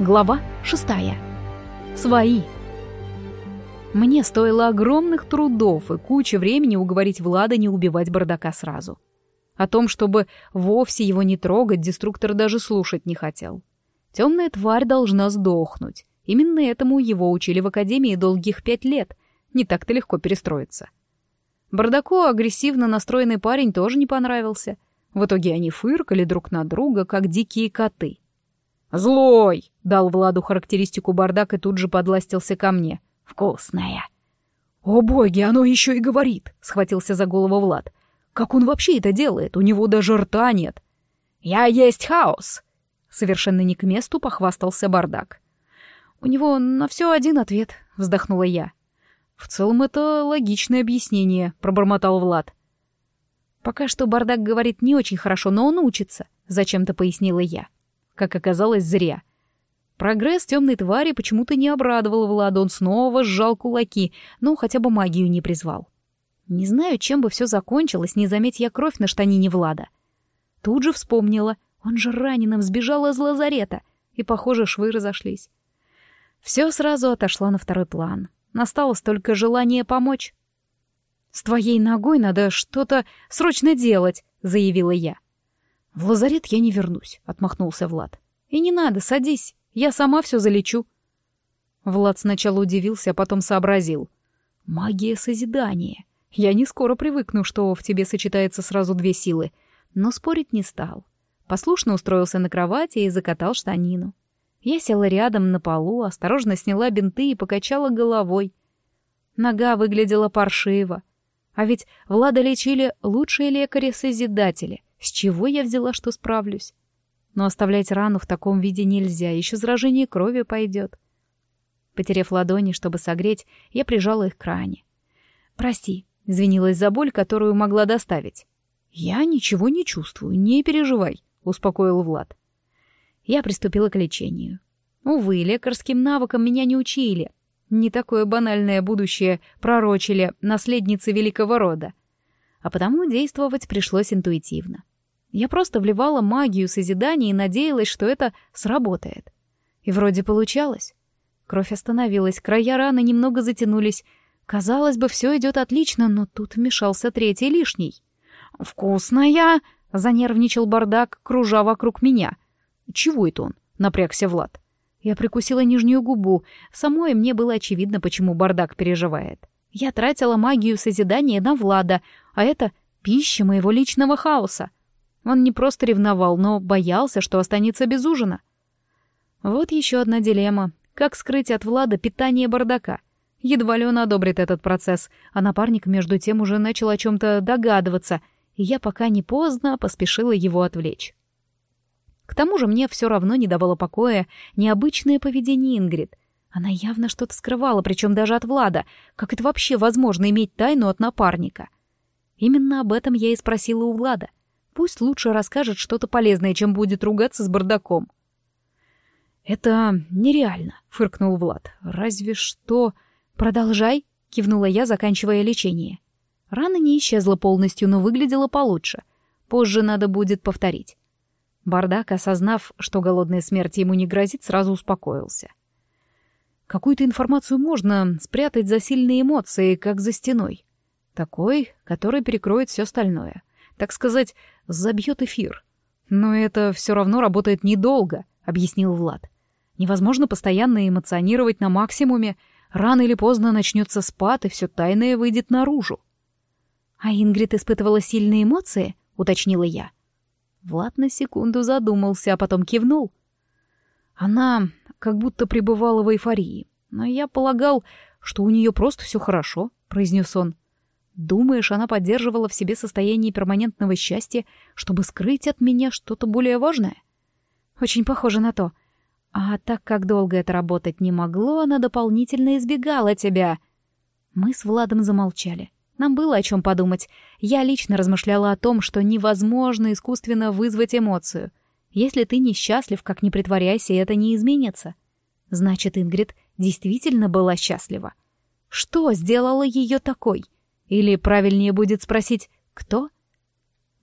Глава шестая. Свои. Мне стоило огромных трудов и кучи времени уговорить Влада не убивать бардака сразу. О том, чтобы вовсе его не трогать, деструктор даже слушать не хотел. Темная тварь должна сдохнуть. Именно этому его учили в Академии долгих пять лет. Не так-то легко перестроиться. Бардаку агрессивно настроенный парень тоже не понравился. В итоге они фыркали друг на друга, как дикие коты — «Злой!» — дал Владу характеристику бардак и тут же подластился ко мне. «Вкусная!» «О боги, оно еще и говорит!» — схватился за голову Влад. «Как он вообще это делает? У него даже рта нет!» «Я есть хаос!» Совершенно не к месту похвастался бардак. «У него на все один ответ», — вздохнула я. «В целом это логичное объяснение», — пробормотал Влад. «Пока что бардак говорит не очень хорошо, но он учится», — зачем-то пояснила я. Как оказалось, зря. Прогресс темной твари почему-то не обрадовал Влада, он снова сжал кулаки, но хотя бы магию не призвал. Не знаю, чем бы все закончилось, не заметь я кровь на штанине Влада. Тут же вспомнила, он же раненым сбежал из лазарета, и, похоже, швы разошлись. Все сразу отошло на второй план. Насталось только желание помочь. «С твоей ногой надо что-то срочно делать», — заявила я. «В лазарет я не вернусь», — отмахнулся Влад. «И не надо, садись, я сама все залечу». Влад сначала удивился, а потом сообразил. «Магия созидания. Я не скоро привыкну, что в тебе сочетается сразу две силы». Но спорить не стал. Послушно устроился на кровати и закатал штанину. Я села рядом на полу, осторожно сняла бинты и покачала головой. Нога выглядела паршиво. А ведь Влада лечили лучшие лекари-созидатели — с чего я взяла, что справлюсь? Но оставлять рану в таком виде нельзя, еще заражение крови пойдет. Потерев ладони, чтобы согреть, я прижала их к ране. «Прости», — извинилась за боль, которую могла доставить. «Я ничего не чувствую, не переживай», — успокоил Влад. Я приступила к лечению. Увы, лекарским навыкам меня не учили. Не такое банальное будущее пророчили наследницы великого рода. А потому действовать пришлось интуитивно. Я просто вливала магию созидания и надеялась, что это сработает. И вроде получалось. Кровь остановилась, края раны немного затянулись. Казалось бы, все идет отлично, но тут вмешался третий лишний. «Вкусная!» — занервничал бардак, кружа вокруг меня. «Чего это он?» — напрягся Влад. Я прикусила нижнюю губу. Самой мне было очевидно, почему бардак переживает. Я тратила магию созидания на Влада, а это пища моего личного хаоса. Он не просто ревновал, но боялся, что останется без ужина. Вот еще одна дилемма. Как скрыть от Влада питание бардака? Едва ли он одобрит этот процесс, а напарник между тем уже начал о чем-то догадываться, и я пока не поздно поспешила его отвлечь. К тому же мне все равно не давало покоя необычное поведение Ингрид. Она явно что-то скрывала, причем даже от Влада. Как это вообще возможно иметь тайну от напарника? Именно об этом я и спросила у Влада — Пусть лучше расскажет что-то полезное, чем будет ругаться с бардаком. «Это нереально», — фыркнул Влад. «Разве что...» «Продолжай», — кивнула я, заканчивая лечение. Рана не исчезла полностью, но выглядела получше. Позже надо будет повторить. Бардак, осознав, что голодная смерть ему не грозит, сразу успокоился. Какую-то информацию можно спрятать за сильные эмоции, как за стеной. Такой, который перекроет все остальное так сказать, забьет эфир. Но это все равно работает недолго, объяснил Влад. Невозможно постоянно эмоционировать на максимуме, рано или поздно начнется спад, и все тайное выйдет наружу. А Ингрид испытывала сильные эмоции, уточнила я. Влад на секунду задумался, а потом кивнул. Она как будто пребывала в эйфории, но я полагал, что у нее просто все хорошо, произнес он. Думаешь, она поддерживала в себе состояние перманентного счастья, чтобы скрыть от меня что-то более важное? Очень похоже на то. А так как долго это работать не могло, она дополнительно избегала тебя. Мы с Владом замолчали. Нам было о чем подумать. Я лично размышляла о том, что невозможно искусственно вызвать эмоцию. Если ты несчастлив, как не притворяйся, это не изменится. Значит, Ингрид действительно была счастлива. Что сделало ее такой? — или правильнее будет спросить «кто?».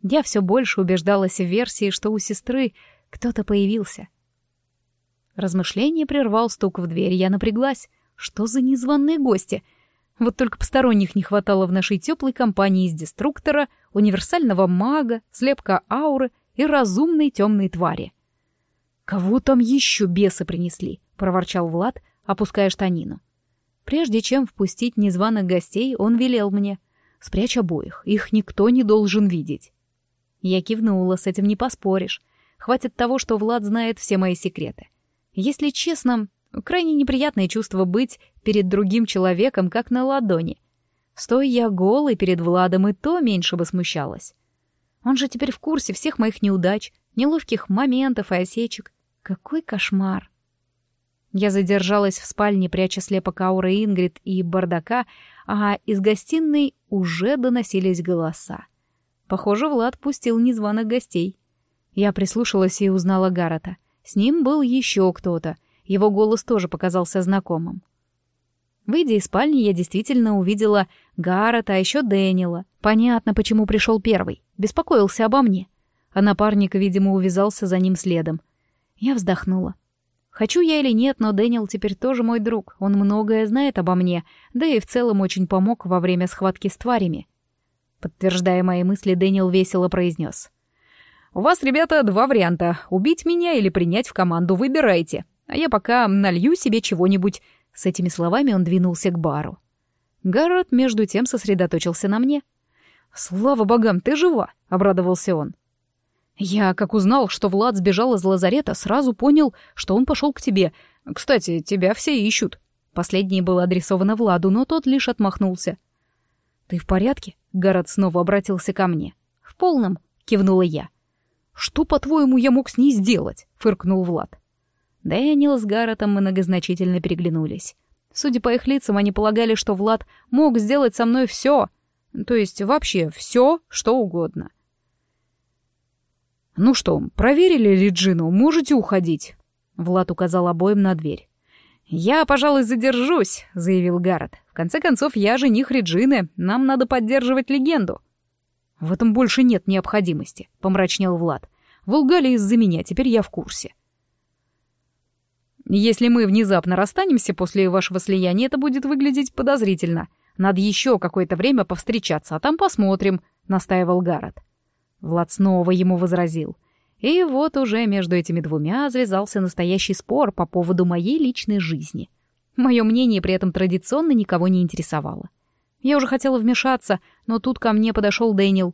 Я все больше убеждалась в версии, что у сестры кто-то появился. Размышление прервал стук в дверь, я напряглась. Что за незваные гости? Вот только посторонних не хватало в нашей теплой компании из деструктора, универсального мага, слепка ауры и разумной темной твари. «Кого там еще бесы принесли?» — проворчал Влад, опуская штанину. Прежде чем впустить незваных гостей, он велел мне. «Спрячь обоих, их никто не должен видеть». Я кивнула, с этим не поспоришь. Хватит того, что Влад знает все мои секреты. Если честно, крайне неприятное чувство быть перед другим человеком, как на ладони. Стой я голой перед Владом, и то меньше бы смущалась. Он же теперь в курсе всех моих неудач, неловких моментов и осечек. Какой кошмар! Я задержалась в спальне, пряча слепок ауры Ингрид и бардака, а из гостиной уже доносились голоса. Похоже, Влад пустил незваных гостей. Я прислушалась и узнала Гаррета. С ним был еще кто-то. Его голос тоже показался знакомым. Выйдя из спальни, я действительно увидела Гаррета, а еще Дэниела. Понятно, почему пришел первый. Беспокоился обо мне. А напарник, видимо, увязался за ним следом. Я вздохнула. Хочу я или нет, но Дэниел теперь тоже мой друг. Он многое знает обо мне, да и в целом очень помог во время схватки с тварями. Подтверждая мои мысли, Дэниел весело произнес. У вас, ребята, два варианта — убить меня или принять в команду, выбирайте. А я пока налью себе чего-нибудь». С этими словами он двинулся к бару. Гаррет, между тем, сосредоточился на мне. «Слава богам, ты жива!» — обрадовался он. «Я, как узнал, что Влад сбежал из лазарета, сразу понял, что он пошел к тебе. Кстати, тебя все ищут». Последнее было адресовано Владу, но тот лишь отмахнулся. «Ты в порядке?» — Гаррет снова обратился ко мне. «В полном», — кивнула я. «Что, по-твоему, я мог с ней сделать?» — фыркнул Влад. Дэниел с Гарретом многозначительно переглянулись. Судя по их лицам, они полагали, что Влад мог сделать со мной все, то есть вообще все, что угодно. «Ну что, проверили Реджину, можете уходить?» Влад указал обоим на дверь. «Я, пожалуй, задержусь», — заявил Гаррет. «В конце концов, я жених Реджины, нам надо поддерживать легенду». «В этом больше нет необходимости», — помрачнел Влад. «Вы лгали из-за меня, теперь я в курсе». «Если мы внезапно расстанемся после вашего слияния, это будет выглядеть подозрительно. Надо еще какое-то время повстречаться, а там посмотрим», — настаивал Гаррет. Влад снова ему возразил. И вот уже между этими двумя завязался настоящий спор по поводу моей личной жизни. Мое мнение при этом традиционно никого не интересовало. Я уже хотела вмешаться, но тут ко мне подошел Дэниел.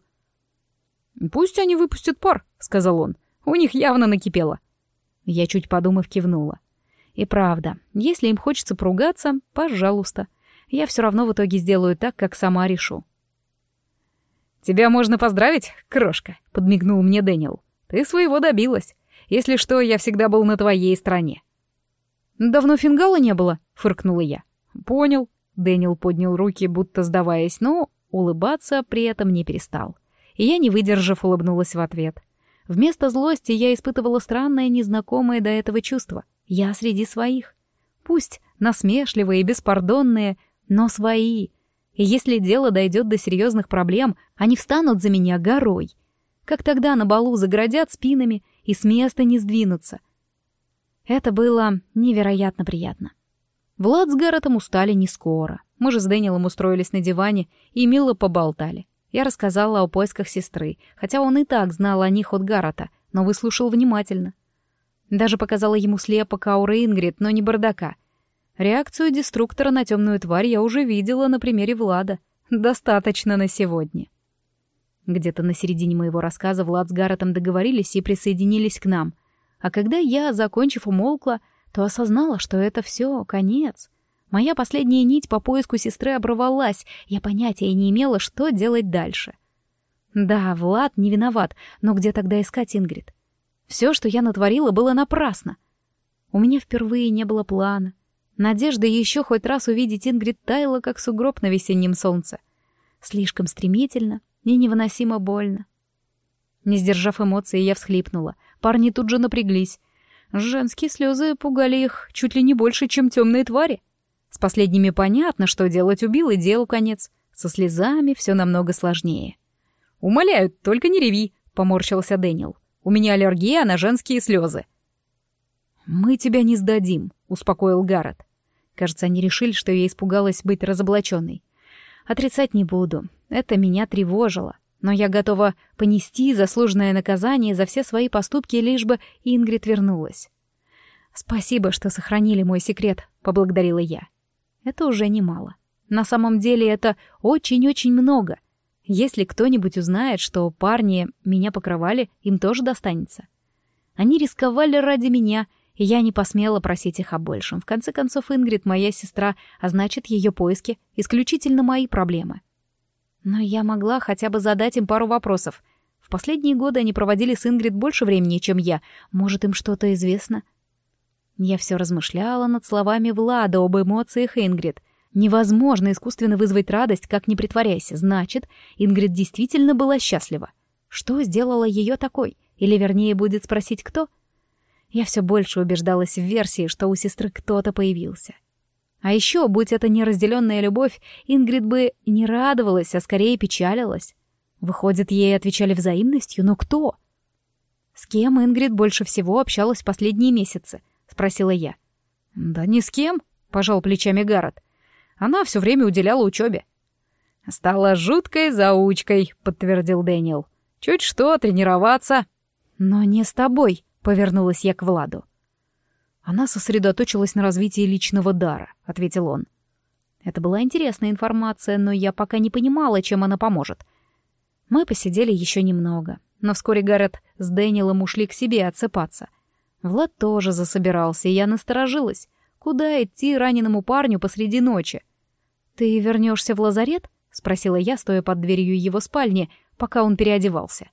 «Пусть они выпустят пар», — сказал он. «У них явно накипело». Я чуть подумав кивнула. И правда, если им хочется поругаться, пожалуйста. Я все равно в итоге сделаю так, как сама решу. «Тебя можно поздравить, крошка», — подмигнул мне Дэниел. «Ты своего добилась. Если что, я всегда был на твоей стороне». «Давно фингала не было?» — фыркнула я. «Понял», Дэниел поднял руки, будто сдаваясь, но улыбаться при этом не перестал. И я, не выдержав, улыбнулась в ответ. Вместо злости я испытывала странное, незнакомое до этого чувство. Я среди своих. Пусть насмешливые и беспардонные, но свои. И если дело дойдет до серьезных проблем, они встанут за меня горой. Как тогда на балу заградят спинами и с места не сдвинутся. Это было невероятно приятно. Влад с Гарретом устали не скоро. Мы же с Дэниелом устроились на диване и мило поболтали. Я рассказала о поисках сестры, хотя он и так знал о них от Гаррета, но выслушал внимательно. Даже показала ему слепок ауры Ингрид, но не бардака. Реакцию деструктора на темную тварь я уже видела на примере Влада. Достаточно на сегодня. Где-то на середине моего рассказа Влад с Гарретом договорились и присоединились к нам. А когда я, закончив, умолкла, то осознала, что это все, конец. Моя последняя нить по поиску сестры оборвалась, я понятия не имела, что делать дальше. Да, Влад не виноват, но где тогда искать Ингрид? Все, что я натворила, было напрасно. У меня впервые не было плана. Надежда еще хоть раз увидеть Ингрид таяла, как сугроб на весеннем солнце. Слишком стремительно и невыносимо больно. Не сдержав эмоций, я всхлипнула. Парни тут же напряглись. Женские слезы пугали их чуть ли не больше, чем темные твари. С последними понятно, что делать убил и делу конец. Со слезами все намного сложнее. «Умоляю, только не реви», — поморщился Дэниел. «У меня аллергия на женские слезы». «Мы тебя не сдадим», — успокоил Гаррет. Кажется, они решили, что я испугалась быть разоблаченной. Отрицать не буду. Это меня тревожило. Но я готова понести заслуженное наказание за все свои поступки, лишь бы Ингрид вернулась. «Спасибо, что сохранили мой секрет», — поблагодарила я. «Это уже немало. На самом деле это очень-очень много. Если кто-нибудь узнает, что парни меня покрывали, им тоже достанется. Они рисковали ради меня, и я не посмела просить их о большем. В конце концов, Ингрид моя сестра, а значит, ее поиски — исключительно мои проблемы. Но я могла хотя бы задать им пару вопросов. В последние годы они проводили с Ингрид больше времени, чем я. Может, им что-то известно? Я все размышляла над словами Влада об эмоциях Ингрид. Невозможно искусственно вызвать радость, как не притворяйся. Значит, Ингрид действительно была счастлива. Что сделала ее такой? Или, вернее, будет спросить, кто — я все больше убеждалась в версии, что у сестры кто-то появился. А еще, будь это неразделенная любовь, Ингрид бы не радовалась, а скорее печалилась. Выходит, ей отвечали взаимностью, но кто? «С кем Ингрид больше всего общалась в последние месяцы?» — спросила я. «Да ни с кем», — пожал плечами Гаррет. «Она все время уделяла учебе». «Стала жуткой заучкой», — подтвердил Дэниел. «Чуть что, тренироваться». «Но не с тобой», Повернулась я к Владу. Она сосредоточилась на развитии личного дара, ответил он. Это была интересная информация, но я пока не понимала, чем она поможет. Мы посидели еще немного, но вскоре Гаррет с Дэниелом ушли к себе отсыпаться. Влад тоже засобирался, и я насторожилась. Куда идти раненому парню посреди ночи? «Ты вернешься в лазарет?» — спросила я, стоя под дверью его спальни, пока он переодевался.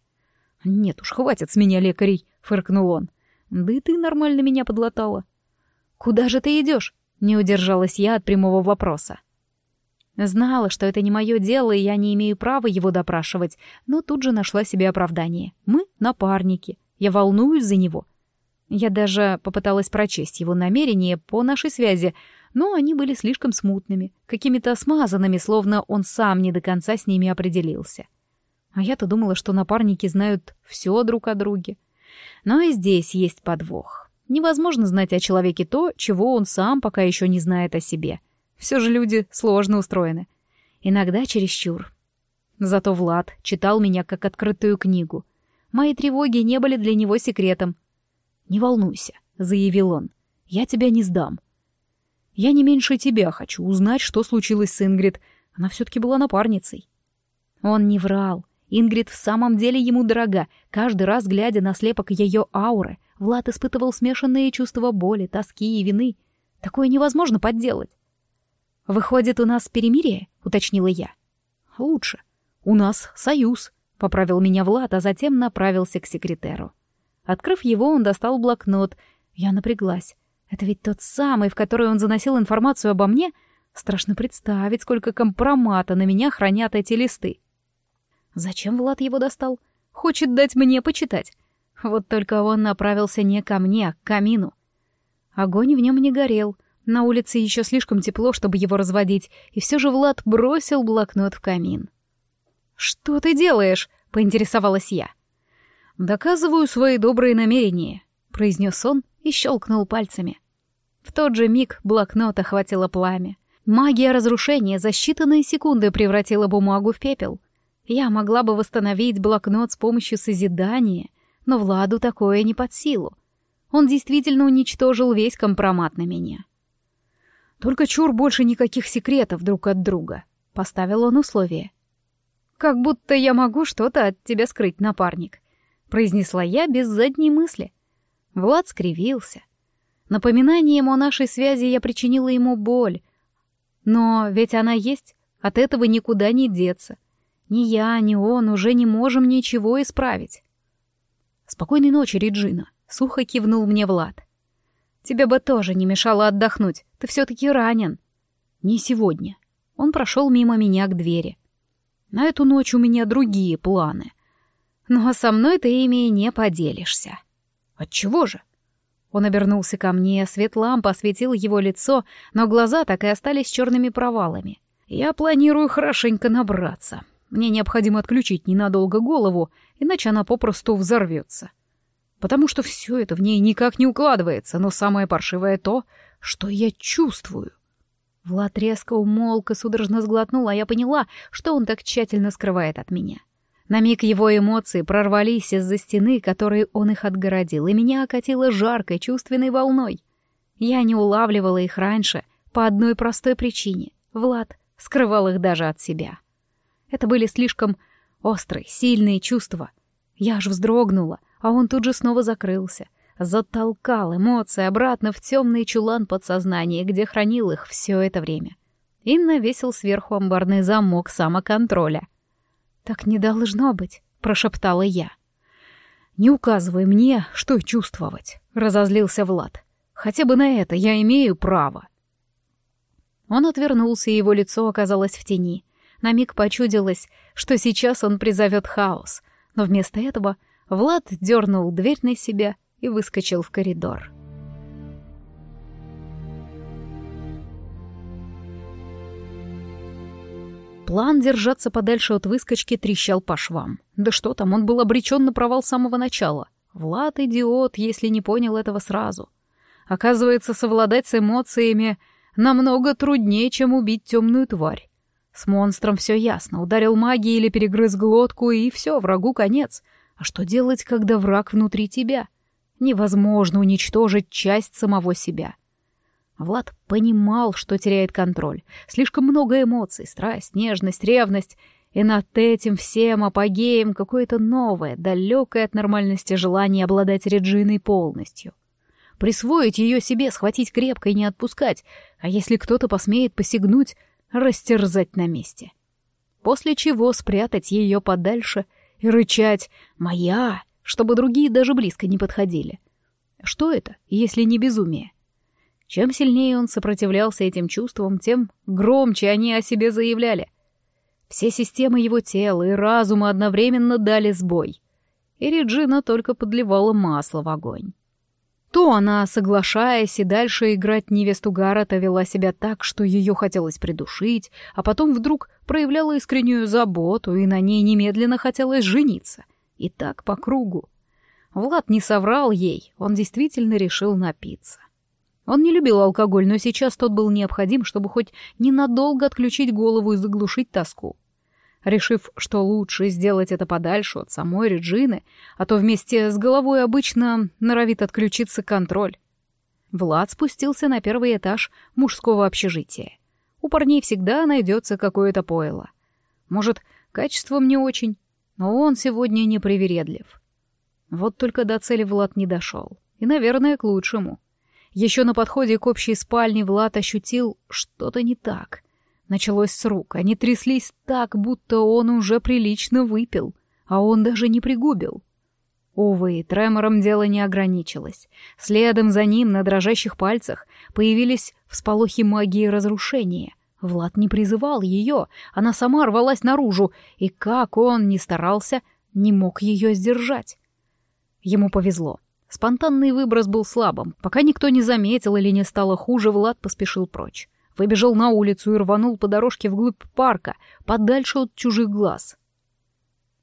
«Нет уж, хватит с меня лекарей», — фыркнул он. «Да и ты нормально меня подлатала». «Куда же ты идешь?» — не удержалась я от прямого вопроса. Знала, что это не мое дело, и я не имею права его допрашивать, но тут же нашла себе оправдание. Мы — напарники. Я волнуюсь за него. Я даже попыталась прочесть его намерения по нашей связи, но они были слишком смутными, какими-то смазанными, словно он сам не до конца с ними определился. А я-то думала, что напарники знают все друг о друге. Но и здесь есть подвох. Невозможно знать о человеке то, чего он сам пока еще не знает о себе. Все же люди сложно устроены. Иногда чересчур. Зато Влад читал меня как открытую книгу. Мои тревоги не были для него секретом. «Не волнуйся», — заявил он, — «я тебя не сдам. Я не меньше тебя хочу узнать, что случилось с Ингрид. Она все-таки была напарницей». Он не врал. Ингрид в самом деле ему дорога. Каждый раз, глядя на слепок ее ауры, Влад испытывал смешанные чувства боли, тоски и вины. Такое невозможно подделать. «Выходит, у нас перемирие?» — уточнила я. «Лучше. У нас союз», — поправил меня Влад, а затем направился к секретеру. Открыв его, он достал блокнот. Я напряглась. Это ведь тот самый, в который он заносил информацию обо мне? Страшно представить, сколько компромата на меня хранят эти листы. Зачем Влад его достал? Хочет дать мне почитать. Вот только он направился не ко мне, а к камину. Огонь в нем не горел. На улице еще слишком тепло, чтобы его разводить, и все же Влад бросил блокнот в камин. «Что ты делаешь?» — поинтересовалась я. «Доказываю свои добрые намерения», — произнес он и щелкнул пальцами. В тот же миг блокнот охватило пламя. Магия разрушения за считанные секунды превратила бумагу в пепел — я могла бы восстановить блокнот с помощью созидания, но Владу такое не под силу. Он действительно уничтожил весь компромат на меня. «Только чур больше никаких секретов друг от друга», — поставил он условие. «Как будто я могу что-то от тебя скрыть, напарник», — произнесла я без задней мысли. Влад скривился. Напоминанием о нашей связи я причинила ему боль. Но ведь она есть, от этого никуда не деться. Ни я, ни он уже не можем ничего исправить. «Спокойной ночи, Реджина», — сухо кивнул мне Влад. «Тебе бы тоже не мешало отдохнуть, ты все-таки ранен». «Не сегодня». Он прошел мимо меня к двери. «На эту ночь у меня другие планы». «Ну а со мной ты ими не поделишься». «Отчего же?» Он обернулся ко мне, свет лампы осветил его лицо, но глаза так и остались черными провалами. «Я планирую хорошенько набраться. Мне необходимо отключить ненадолго голову, иначе она попросту взорвется. потому что все это в ней никак не укладывается, но самое паршивое то, что я чувствую. Влад резко умолк и судорожно сглотнул, а я поняла, что он так тщательно скрывает от меня. На миг его эмоции прорвались из-за стены, которой он их отгородил, и меня окатило жаркой чувственной волной. Я не улавливала их раньше по одной простой причине. Влад скрывал их даже от себя. Это были слишком острые, сильные чувства. Я аж вздрогнула, а он тут же снова закрылся — затолкал эмоции обратно в темный чулан подсознания, где хранил их все это время. И навесил сверху амбарный замок самоконтроля. «Так не должно быть», — прошептала я. «Не указывай мне, что чувствовать», — разозлился Влад. «Хотя бы на это я имею право». Он отвернулся, и его лицо оказалось в тени. На миг почудилось, что сейчас он призовет хаос, но вместо этого Влад дернул дверь на себя и выскочил в коридор. План держаться подальше от выскочки трещал по швам. Да что там, он был обречен на провал с самого начала. Влад идиот, если не понял этого сразу. Оказывается, совладать с эмоциями намного труднее, чем убить темную тварь. С монстром все ясно. Ударил магией или перегрыз глотку, и все, врагу конец. А что делать, когда враг внутри тебя? — невозможно уничтожить часть самого себя. Влад понимал, что теряет контроль. Слишком много эмоций, страсть, нежность, ревность. И над этим всем апогеем какое-то новое, далекое от нормальности желание обладать Реджиной полностью. Присвоить ее себе, схватить крепко и не отпускать, а если кто-то посмеет посягнуть, растерзать на месте. После чего спрятать ее подальше и рычать «Моя! чтобы другие даже близко не подходили. Что это, если не безумие? Чем сильнее он сопротивлялся этим чувствам, тем громче они о себе заявляли. Все системы его тела и разума одновременно дали сбой. И Реджина только подливала масло в огонь. То она, соглашаясь и дальше играть невесту Гаррета, вела себя так, что ее хотелось придушить, а потом вдруг проявляла искреннюю заботу, и на ней немедленно хотелось жениться. И так по кругу. Влад не соврал ей, он действительно решил напиться. Он не любил алкоголь, но сейчас тот был необходим, чтобы хоть ненадолго отключить голову и заглушить тоску. Решив, что лучше сделать это подальше от самой Реджины, а то вместе с головой обычно норовит отключиться контроль. Влад спустился на первый этаж мужского общежития. У парней всегда найдется какое-то пойло. Может, качеством не очень, но он сегодня не привередлив. Вот только до цели Влад не дошел. И, наверное, к лучшему. Еще на подходе к общей спальне Влад ощутил что-то не так. Началось с рук. Они тряслись так, будто он уже прилично выпил, а он даже не пригубил. Увы, тремором дело не ограничилось. Следом за ним на дрожащих пальцах появились всполохи магии разрушения. Влад не призывал ее, она сама рвалась наружу, и как он ни старался, не мог ее сдержать. Ему повезло. Спонтанный выброс был слабым. Пока никто не заметил или не стало хуже, Влад поспешил прочь. Выбежал на улицу и рванул по дорожке вглубь парка, подальше от чужих глаз.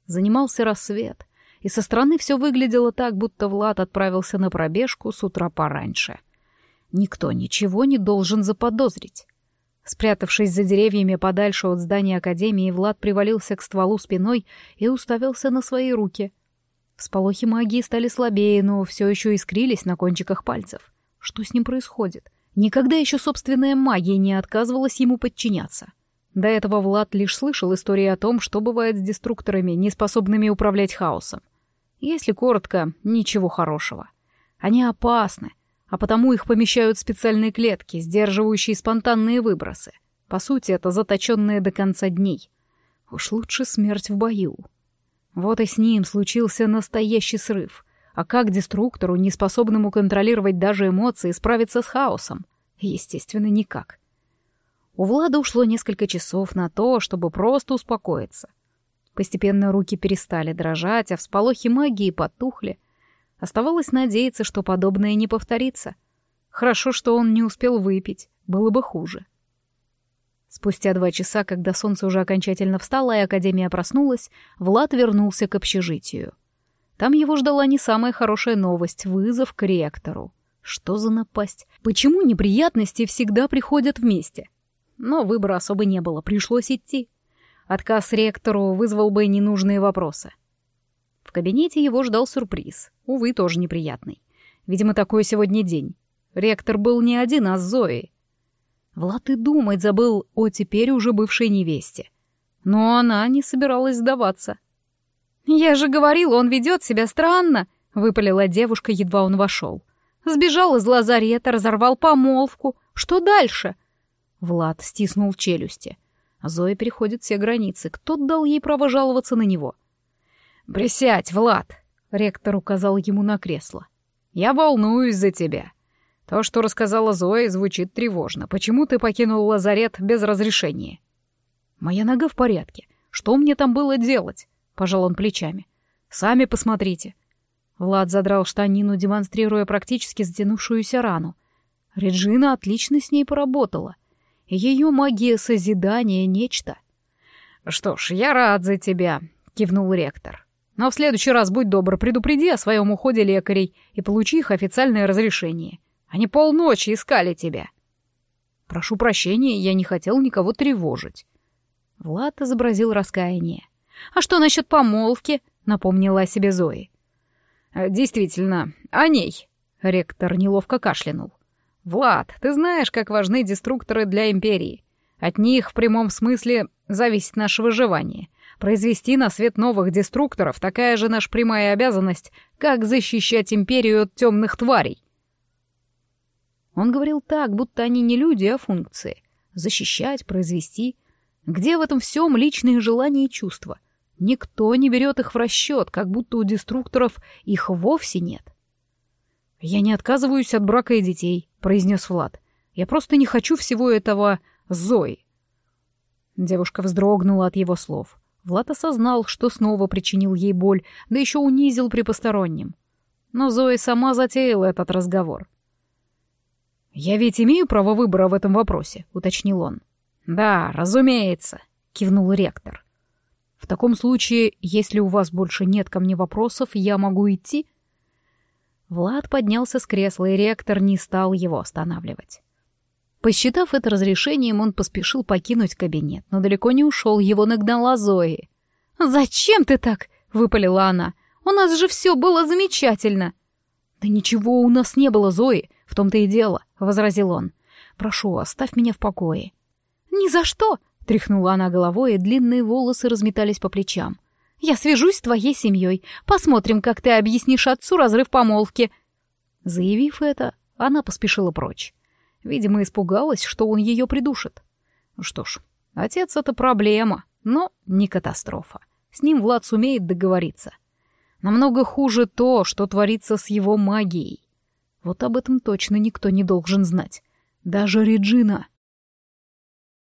Занимался рассвет, и со стороны все выглядело так, будто Влад отправился на пробежку с утра пораньше. Никто ничего не должен заподозрить. Спрятавшись за деревьями подальше от здания Академии, Влад привалился к стволу спиной и уставился на свои руки. Всполохи магии стали слабее, но все еще искрились на кончиках пальцев. Что с ним происходит? Никогда еще собственная магия не отказывалась ему подчиняться. До этого Влад лишь слышал истории о том, что бывает с деструкторами, неспособными управлять хаосом. Если коротко, ничего хорошего. Они опасны, а потому их помещают в специальные клетки, сдерживающие спонтанные выбросы. По сути, это заточенные до конца дней. Уж лучше смерть в бою. Вот и с ним случился настоящий срыв. А как деструктору, неспособному контролировать даже эмоции, справиться с хаосом? Естественно, никак. У Влада ушло несколько часов на то, чтобы просто успокоиться. Постепенно руки перестали дрожать, а всполохи магии потухли — Оставалось надеяться, что подобное не повторится. Хорошо, что он не успел выпить, было бы хуже. Спустя два часа, когда солнце уже окончательно встало и Академия проснулась, Влад вернулся к общежитию. Там его ждала не самая хорошая новость — вызов к ректору. Что за напасть? Почему неприятности всегда приходят вместе? Но выбора особо не было, пришлось идти. Отказ ректору вызвал бы ненужные вопросы. В кабинете его ждал сюрприз. Увы, тоже неприятный. Видимо, такой сегодня день. Ректор был не один, а с Зоей. Влад и думать забыл о теперь уже бывшей невесте. Но она не собиралась сдаваться. «Я же говорила, он ведет себя странно», — выпалила девушка, едва он вошел. «Сбежал из лазарета, разорвал помолвку. Что дальше?» Влад стиснул челюсти. Зоя переходит все границы. Кто дал ей право жаловаться на него? «Присядь, Влад!» — ректор указал ему на кресло. «Я волнуюсь за тебя. То, что рассказала Зоя, звучит тревожно. Почему ты покинул лазарет без разрешения?» «Моя нога в порядке. Что мне там было делать?» — пожал он плечами. «Сами посмотрите». Влад задрал штанину, демонстрируя практически затянувшуюся рану. Реджина отлично с ней поработала. Ее магия созидания — нечто. «Что ж, я рад за тебя», — кивнул ректор. «Но в следующий раз будь добр, предупреди о своем уходе лекарей и получи их официальное разрешение. Они полночи искали тебя. Прошу прощения, я не хотел никого тревожить. Влад изобразил раскаяние. А что насчет помолвки? Напомнила о себе Зои. «Э, действительно, о ней. Ректор неловко кашлянул. Влад, ты знаешь, как важны деструкторы для Империи. От них в прямом смысле зависит наше выживание. Произвести на свет новых деструкторов — такая же наша прямая обязанность, как защищать Империю от темных тварей. Он говорил так, будто они не люди, а функции. Защищать, произвести. Где в этом всем личные желания и чувства? Никто не берет их в расчет, как будто у деструкторов их вовсе нет. «Я не отказываюсь от брака и детей», — произнес Влад. «Я просто не хочу всего этого Зои». Девушка вздрогнула от его слов. Влад осознал, что снова причинил ей боль, да еще унизил при постороннем. Но Зоя сама затеяла этот разговор. «Я ведь имею право выбора в этом вопросе», — уточнил он. «Да, разумеется», — кивнул ректор. «В таком случае, если у вас больше нет ко мне вопросов, я могу идти?» Влад поднялся с кресла, и ректор не стал его останавливать. Посчитав это разрешением, он поспешил покинуть кабинет, но далеко не ушел, его нагнала Зои. «Зачем ты так?» — выпалила она. «У нас же все было замечательно!» «Да ничего у нас не было, Зои, в том-то и дело», — возразил он. «Прошу, оставь меня в покое». «Ни за что!» — тряхнула она головой, и длинные волосы разметались по плечам. «Я свяжусь с твоей семьей. Посмотрим, как ты объяснишь отцу разрыв помолвки». Заявив это, она поспешила прочь. Видимо, испугалась, что он ее придушит. Что ж, отец — это проблема, но не катастрофа. С ним Влад сумеет договориться. Намного хуже то, что творится с его магией. Вот об этом точно никто не должен знать. Даже Реджина.